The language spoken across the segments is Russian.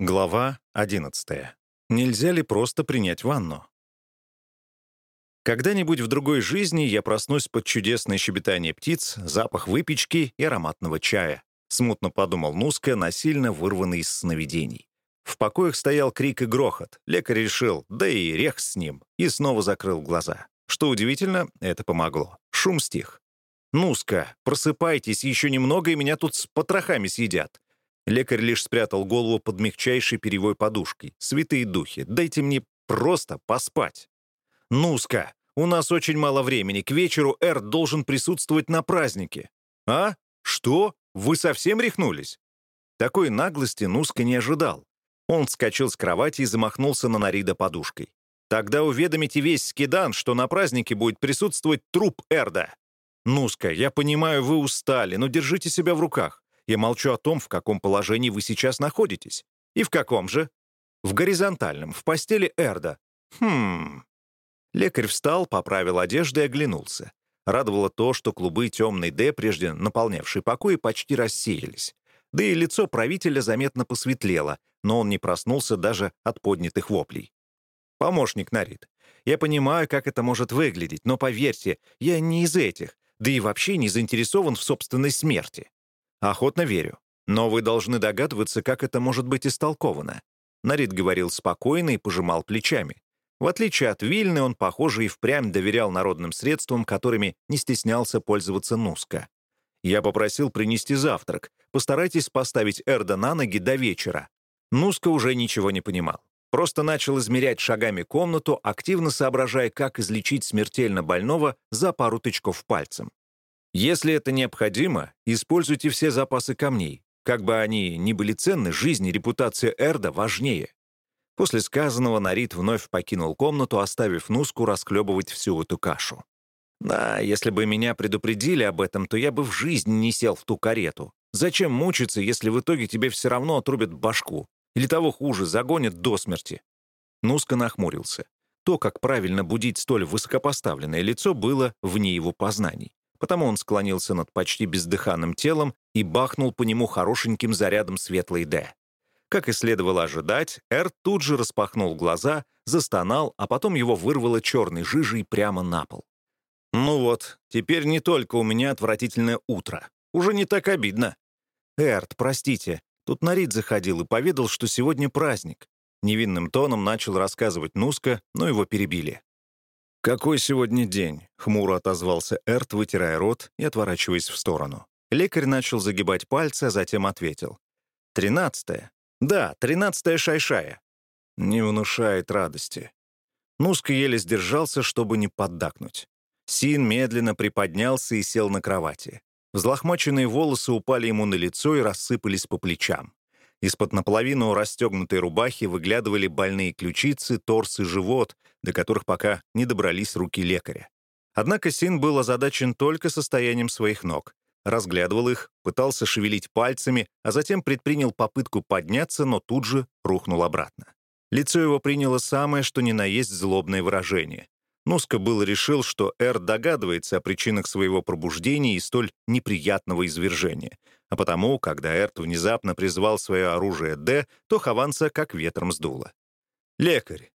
Глава 11. Нельзя ли просто принять ванну? Когда-нибудь в другой жизни я проснусь под чудесное щебетание птиц, запах выпечки и ароматного чая. Смутно подумал Нуска, насильно вырванный из сновидений. В покоях стоял крик и грохот. Лекарь решил, да и рех с ним, и снова закрыл глаза. Что удивительно, это помогло. Шум стих. «Нуска, просыпайтесь, еще немного, и меня тут с потрохами съедят. Лекарь лишь спрятал голову под мягчайшей перевой подушкой. «Святые духи, дайте мне просто поспать». «Нуска, у нас очень мало времени. К вечеру Эрт должен присутствовать на празднике». «А? Что? Вы совсем рехнулись?» Такой наглости Нуска не ожидал. Он вскочил с кровати и замахнулся на Нарида подушкой. «Тогда уведомите весь Скидан, что на празднике будет присутствовать труп Эрда». «Нуска, я понимаю, вы устали, но держите себя в руках. Я молчу о том, в каком положении вы сейчас находитесь. И в каком же? В горизонтальном, в постели Эрда. Хм. Лекарь встал, поправил одежду и оглянулся. Радовало то, что клубы темной Д, прежде наполнявшие покои, почти рассеялись. Да и лицо правителя заметно посветлело, но он не проснулся даже от поднятых воплей. «Помощник Нарит, я понимаю, как это может выглядеть, но поверьте, я не из этих, да и вообще не заинтересован в собственной смерти. Охотно верю. Но вы должны догадываться, как это может быть истолковано. Нарид говорил спокойно и пожимал плечами. В отличие от Вильны, он, похоже, и впрямь доверял народным средствам, которыми не стеснялся пользоваться Нуска. Я попросил принести завтрак. Постарайтесь поставить Эрда на ноги до вечера. Нуска уже ничего не понимал. Просто начал измерять шагами комнату, активно соображая, как излечить смертельно больного за пару тычков пальцем. Если это необходимо, используйте все запасы камней. Как бы они ни были ценны, жизнь и репутация Эрда важнее. После сказанного Нарит вновь покинул комнату, оставив Нуску расклебывать всю эту кашу. Да, если бы меня предупредили об этом, то я бы в жизни не сел в ту карету. Зачем мучиться, если в итоге тебе все равно отрубят башку? Или того хуже, загонят до смерти? Нуска нахмурился. То, как правильно будить столь высокопоставленное лицо, было вне его познаний. Потому он склонился над почти бездыханным телом и бахнул по нему хорошеньким зарядом светлой «Д». Как и следовало ожидать, Эр тут же распахнул глаза, застонал, а потом его вырвало черной жижей прямо на пол. «Ну вот, теперь не только у меня отвратительное утро. Уже не так обидно». «Эрт, простите, тут Нарид заходил и поведал, что сегодня праздник». Невинным тоном начал рассказывать Нуска, но его перебили. «Какой сегодня день?» — хмуро отозвался Эрт, вытирая рот и отворачиваясь в сторону. Лекарь начал загибать пальцы, а затем ответил. «Тринадцатое. Да, тринадцатая шайшая». Не внушает радости. Нуска еле сдержался, чтобы не поддакнуть. Син медленно приподнялся и сел на кровати. Взлохмаченные волосы упали ему на лицо и рассыпались по плечам. Из-под наполовину расстегнутой рубахи выглядывали больные ключицы, торс и живот, до которых пока не добрались руки лекаря. Однако Син был озадачен только состоянием своих ног. Разглядывал их, пытался шевелить пальцами, а затем предпринял попытку подняться, но тут же рухнул обратно. Лицо его приняло самое, что ни на есть злобное выражение. Нуска был решил, что Эр догадывается о причинах своего пробуждения и столь неприятного извержения. А потому, когда Эрт внезапно призвал свое оружие Д, то Хованца как ветром сдуло. «Лекарь,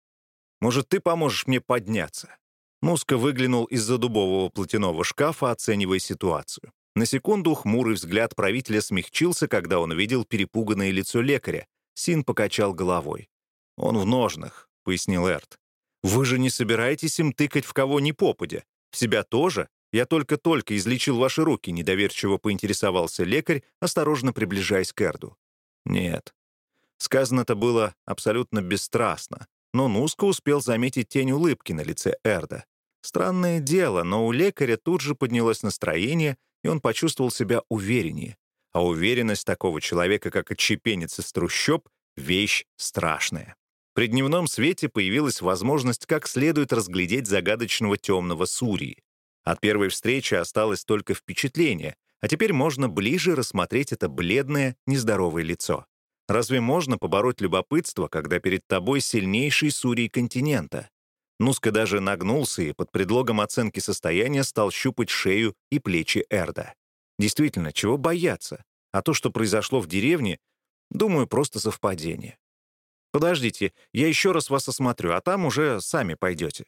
может, ты поможешь мне подняться?» Нуска выглянул из-за дубового платяного шкафа, оценивая ситуацию. На секунду хмурый взгляд правителя смягчился, когда он увидел перепуганное лицо лекаря. Син покачал головой. «Он в ножнах», — пояснил Эрт. Вы же не собираетесь им тыкать в кого ни попадя? В себя тоже? Я только-только излечил ваши руки», — недоверчиво поинтересовался лекарь, осторожно приближаясь к Эрду. «Нет». Сказано-то было абсолютно бесстрастно, но Нуско успел заметить тень улыбки на лице Эрда. Странное дело, но у лекаря тут же поднялось настроение, и он почувствовал себя увереннее. А уверенность такого человека, как отщепенец из трущоб, — вещь страшная. При дневном свете появилась возможность как следует разглядеть загадочного темного Сурии. От первой встречи осталось только впечатление, а теперь можно ближе рассмотреть это бледное, нездоровое лицо. Разве можно побороть любопытство, когда перед тобой сильнейший Сурий континента? Нуска даже нагнулся и под предлогом оценки состояния стал щупать шею и плечи Эрда. Действительно, чего бояться? А то, что произошло в деревне, думаю, просто совпадение. Подождите, я еще раз вас осмотрю, а там уже сами пойдете».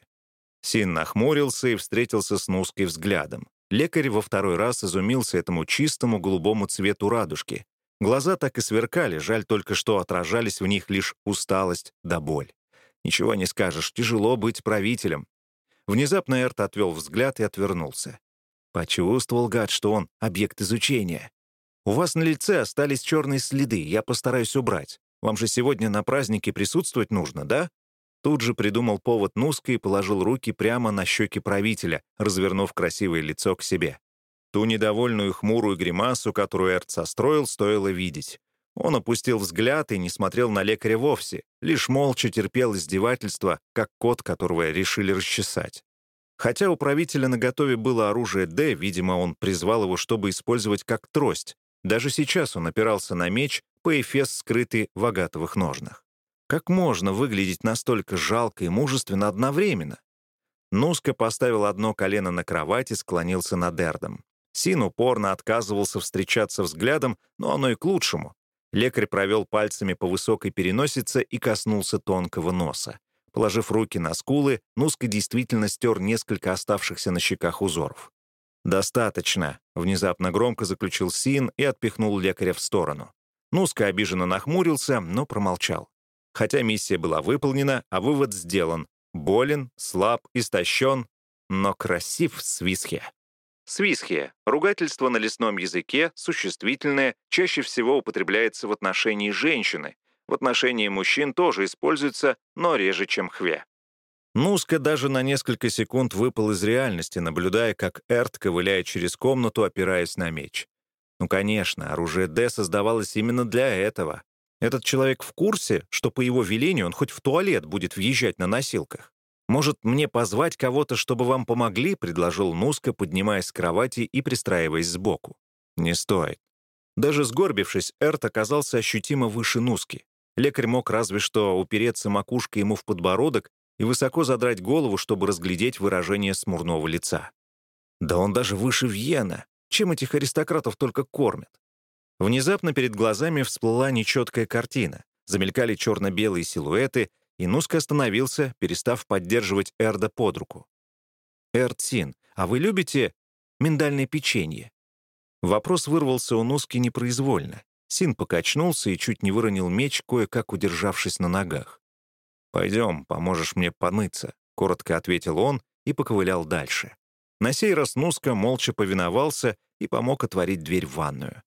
Син нахмурился и встретился с Нуской взглядом. Лекарь во второй раз изумился этому чистому голубому цвету радужки. Глаза так и сверкали, жаль только, что отражались в них лишь усталость да боль. Ничего не скажешь, тяжело быть правителем. Внезапно Эрт отвел взгляд и отвернулся. Почувствовал гад, что он — объект изучения. «У вас на лице остались черные следы, я постараюсь убрать. Вам же сегодня на празднике присутствовать нужно, да?» Тут же придумал повод Нуска и положил руки прямо на щеки правителя, развернув красивое лицо к себе. Ту недовольную хмурую гримасу, которую Эрт состроил, стоило видеть. Он опустил взгляд и не смотрел на лекаря вовсе, лишь молча терпел издевательство, как кот, которого решили расчесать. Хотя у правителя наготове было оружие «Д», видимо, он призвал его, чтобы использовать как трость. Даже сейчас он опирался на меч, эфес скрытый в агатовых ножнах. Как можно выглядеть настолько жалко и мужественно одновременно? Нуска поставил одно колено на кровать и склонился над Эрдом. Син упорно отказывался встречаться взглядом, но оно и к лучшему. Лекарь провел пальцами по высокой переносице и коснулся тонкого носа. Положив руки на скулы, Нуска действительно стер несколько оставшихся на щеках узоров. «Достаточно», — внезапно громко заключил Син и отпихнул лекаря в сторону. Нуска обиженно нахмурился, но промолчал. Хотя миссия была выполнена, а вывод сделан. Болен, слаб, истощен, но красив свисхе. Свисхия — ругательство на лесном языке, существительное, чаще всего употребляется в отношении женщины. В отношении мужчин тоже используется, но реже, чем хве. Нуска даже на несколько секунд выпал из реальности, наблюдая, как Эрт ковыляет через комнату, опираясь на меч. Ну, конечно, оружие Д создавалось именно для этого. Этот человек в курсе, что по его велению он хоть в туалет будет въезжать на носилках. «Может, мне позвать кого-то, чтобы вам помогли?» — предложил Нуска, поднимаясь с кровати и пристраиваясь сбоку. «Не стоит». Даже сгорбившись, Эрт оказался ощутимо выше Нуски. Лекарь мог разве что упереться макушкой ему в подбородок и высоко задрать голову, чтобы разглядеть выражение смурного лица. Да он даже выше Вьена. Чем этих аристократов только кормят? Внезапно перед глазами всплыла нечеткая картина. Замелькали черно-белые силуэты, и Нуска остановился, перестав поддерживать Эрда под руку. «Эрдсин, а вы любите миндальное печенье?» Вопрос вырвался у Нуски непроизвольно. Син покачнулся и чуть не выронил меч, кое-как удержавшись на ногах. «Пойдем, поможешь мне помыться», — коротко ответил он и поковылял дальше. На сей раз Нуска молча повиновался и помог отворить дверь в ванную.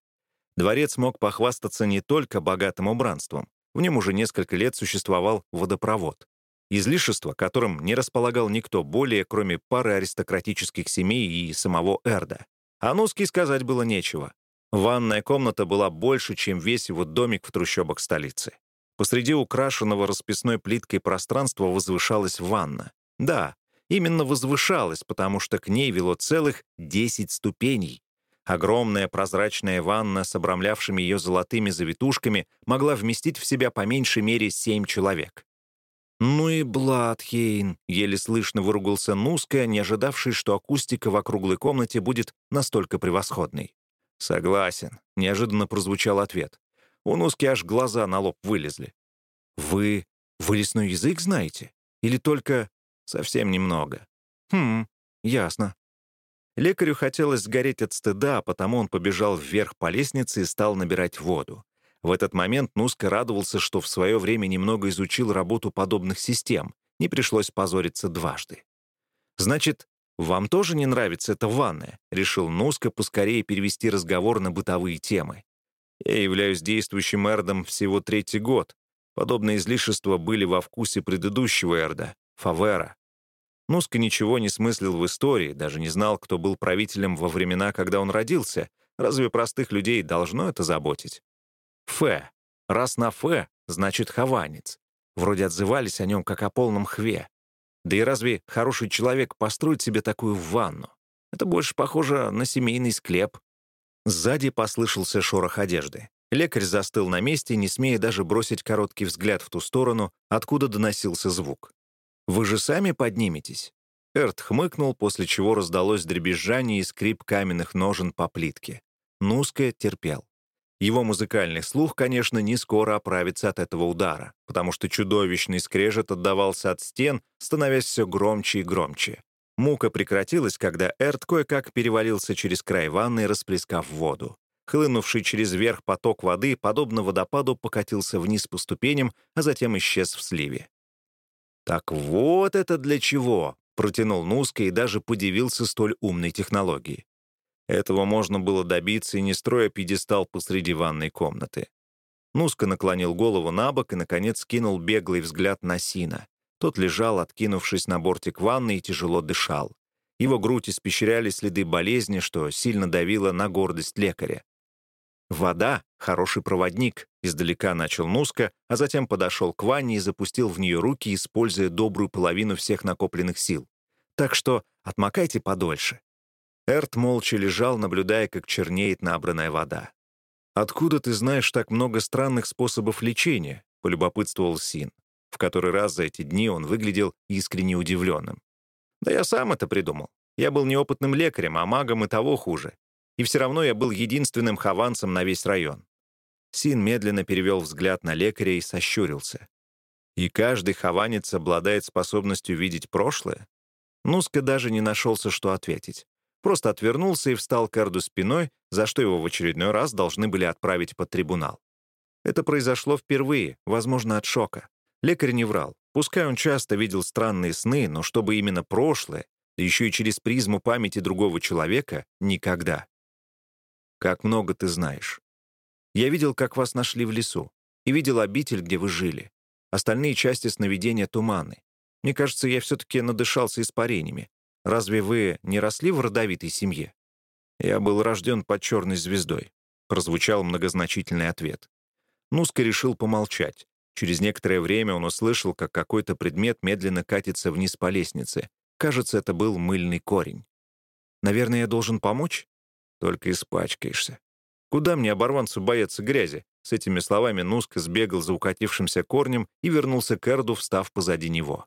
Дворец мог похвастаться не только богатым убранством. В нем уже несколько лет существовал водопровод. Излишество, которым не располагал никто более, кроме пары аристократических семей и самого Эрда. А Нуски сказать было нечего. Ванная комната была больше, чем весь его домик в трущобах столицы. Посреди украшенного расписной плиткой пространства возвышалась ванна. Да, именно возвышалась, потому что к ней вело целых 10 ступеней, Огромная прозрачная ванна с обрамлявшими ее золотыми завитушками могла вместить в себя по меньшей мере семь человек. «Ну и Бладхейн!» — еле слышно выругался Нуска, не ожидавший, что акустика в округлой комнате будет настолько превосходной. «Согласен», — неожиданно прозвучал ответ. У Нуски аж глаза на лоб вылезли. «Вы... вы лесной язык знаете? Или только... совсем немного?» «Хм, ясно. Лекарю хотелось сгореть от стыда, а потому он побежал вверх по лестнице и стал набирать воду. В этот момент Нуска радовался, что в свое время немного изучил работу подобных систем. Не пришлось позориться дважды. «Значит, вам тоже не нравится эта ванная?» — решил Нуска поскорее перевести разговор на бытовые темы. «Я являюсь действующим эрдом всего третий год. Подобные излишества были во вкусе предыдущего эрда, Фавера. Нуска ничего не смыслил в истории, даже не знал, кто был правителем во времена, когда он родился. Разве простых людей должно это заботить? Фе. Раз на Фе, значит хованец. Вроде отзывались о нем как о полном хве. Да и разве хороший человек построит себе такую ванну? Это больше похоже на семейный склеп. Сзади послышался шорох одежды. Лекарь застыл на месте, не смея даже бросить короткий взгляд в ту сторону, откуда доносился звук. Вы же сами подниметесь?» Эрт хмыкнул, после чего раздалось дребезжание и скрип каменных ножен по плитке. Нуска терпел. Его музыкальный слух, конечно, не скоро оправится от этого удара, потому что чудовищный скрежет отдавался от стен, становясь все громче и громче. Мука прекратилась, когда Эрт кое-как перевалился через край ванны, расплескав воду. Хлынувший через верх поток воды, подобно водопаду, покатился вниз по ступеням, а затем исчез в сливе. «Так вот это для чего!» — протянул Нуска и даже подивился столь умной технологии. Этого можно было добиться и не строя пьедестал посреди ванной комнаты. Нуска наклонил голову на бок и, наконец, кинул беглый взгляд на Сина. Тот лежал, откинувшись на бортик ванны, и тяжело дышал. Его грудь испещряли следы болезни, что сильно давило на гордость лекаря. «Вода — хороший проводник», — издалека начал Нуска, а затем подошел к ванне и запустил в нее руки, используя добрую половину всех накопленных сил. «Так что отмокайте подольше. Эрт молча лежал, наблюдая, как чернеет набранная вода. «Откуда ты знаешь так много странных способов лечения?» — полюбопытствовал Син. В который раз за эти дни он выглядел искренне удивленным. «Да я сам это придумал. Я был неопытным лекарем, а магом и того хуже. И все равно я был единственным хованцем на весь район». Син медленно перевел взгляд на лекаря и сощурился. «И каждый хованец обладает способностью видеть прошлое?» Нуска даже не нашелся, что ответить просто отвернулся и встал к Эрду спиной, за что его в очередной раз должны были отправить под трибунал. Это произошло впервые, возможно, от шока. Лекарь не врал. Пускай он часто видел странные сны, но чтобы именно прошлое, да еще и через призму памяти другого человека, никогда. «Как много ты знаешь. Я видел, как вас нашли в лесу, и видел обитель, где вы жили. Остальные части сновидения туманы. Мне кажется, я все-таки надышался испарениями. Разве вы не росли в родовитой семье? Я был рожден под черной звездой, прозвучал многозначительный ответ. Нуска решил помолчать. Через некоторое время он услышал, как какой-то предмет медленно катится вниз по лестнице. Кажется, это был мыльный корень. «Наверное, я должен помочь?» «Только испачкаешься». «Куда мне, оборванцу, бояться грязи?» С этими словами Нуска сбегал за укатившимся корнем и вернулся к Эрду, встав позади него.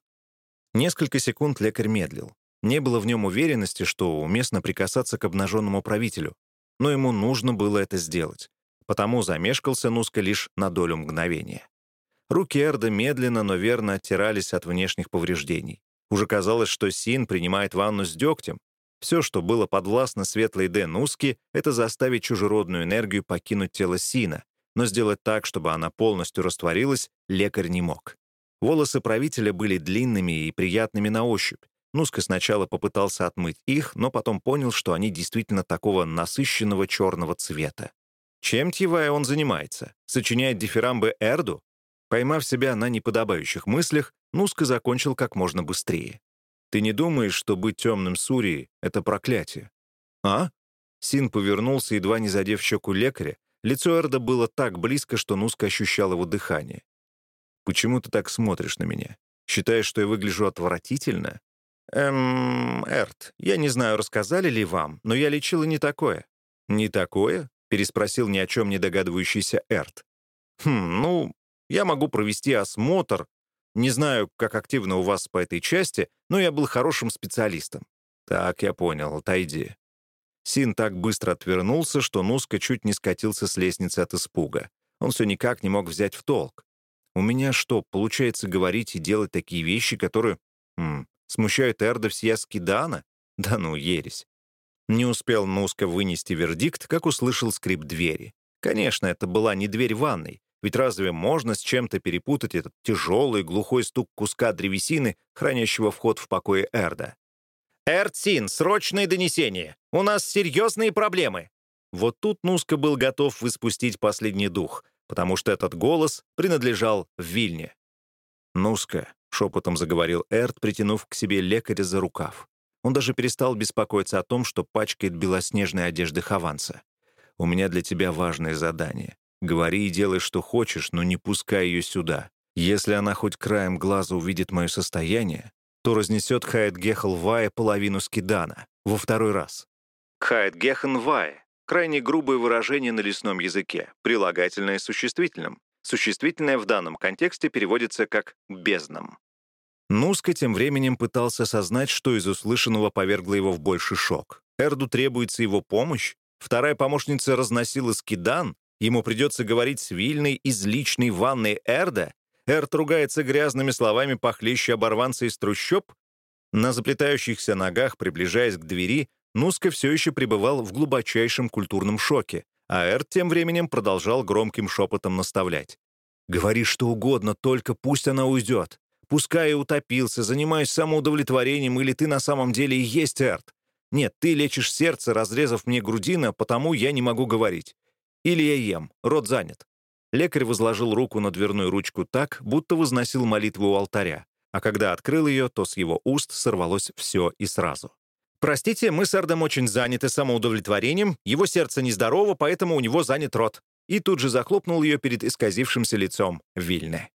Несколько секунд лекарь медлил. Не было в нем уверенности, что уместно прикасаться к обнаженному правителю, но ему нужно было это сделать, потому замешкался Нуска лишь на долю мгновения. Руки Эрда медленно, но верно оттирались от внешних повреждений. Уже казалось, что Син принимает ванну с дегтем. Все, что было подвластно светлой Дэ Нуски, это заставить чужеродную энергию покинуть тело Сина, но сделать так, чтобы она полностью растворилась, лекарь не мог. Волосы правителя были длинными и приятными на ощупь, Нуска сначала попытался отмыть их, но потом понял, что они действительно такого насыщенного черного цвета. Чем Тивая он занимается? Сочиняет дифирамбы Эрду? Поймав себя на неподобающих мыслях, Нуска закончил как можно быстрее. «Ты не думаешь, что быть темным Сурией — это проклятие?» «А?» Син повернулся, едва не задев щеку лекаря. Лицо Эрда было так близко, что Нуска ощущал его дыхание. «Почему ты так смотришь на меня? Считаешь, что я выгляжу отвратительно?» «Эм, Эрт, я не знаю, рассказали ли вам, но я лечила не такое». «Не такое?» — переспросил ни о чем не догадывающийся Эрт. «Хм, ну, я могу провести осмотр. Не знаю, как активно у вас по этой части, но я был хорошим специалистом». «Так, я понял, отойди». Син так быстро отвернулся, что Нуска чуть не скатился с лестницы от испуга. Он все никак не мог взять в толк. «У меня что, получается говорить и делать такие вещи, которые... Хм, Смущают Эрда всея Скидана? Да ну, ересь. Не успел Нуска вынести вердикт, как услышал скрип двери. Конечно, это была не дверь ванной, ведь разве можно с чем-то перепутать этот тяжелый глухой стук куска древесины, хранящего вход в покое Эрда? «Эрдсин, срочное донесение! У нас серьезные проблемы!» Вот тут Нуска был готов выспустить последний дух, потому что этот голос принадлежал Вильне. «Нуска, — шепотом заговорил Эрт, притянув к себе лекаря за рукав. Он даже перестал беспокоиться о том, что пачкает белоснежные одежды Хованса. «У меня для тебя важное задание. Говори и делай, что хочешь, но не пускай ее сюда. Если она хоть краем глаза увидит мое состояние, то разнесет Хайет Гехл Вая половину скидана. Во второй раз». Хайет Гехен Вая — крайне грубое выражение на лесном языке, прилагательное существительным. Существительное в данном контексте переводится как «бездном». Нуска тем временем пытался осознать, что из услышанного повергло его в больший шок. Эрду требуется его помощь? Вторая помощница разносила скидан? Ему придется говорить с Вильной из личной ванной Эрда? Эрд ругается грязными словами похлеще оборванца из трущоб? На заплетающихся ногах, приближаясь к двери, Нуска все еще пребывал в глубочайшем культурном шоке, а Эрд тем временем продолжал громким шепотом наставлять. «Говори что угодно, только пусть она уйдет. Пускай и утопился, занимаясь самоудовлетворением, или ты на самом деле и есть Эрд. Нет, ты лечишь сердце, разрезав мне грудина, потому я не могу говорить. Или я ем, рот занят». Лекарь возложил руку на дверную ручку так, будто возносил молитву у алтаря, а когда открыл ее, то с его уст сорвалось все и сразу. «Простите, мы с Эрдом очень заняты самоудовлетворением, его сердце нездорово, поэтому у него занят рот». И тут же захлопнул ее перед исказившимся лицом Вильне.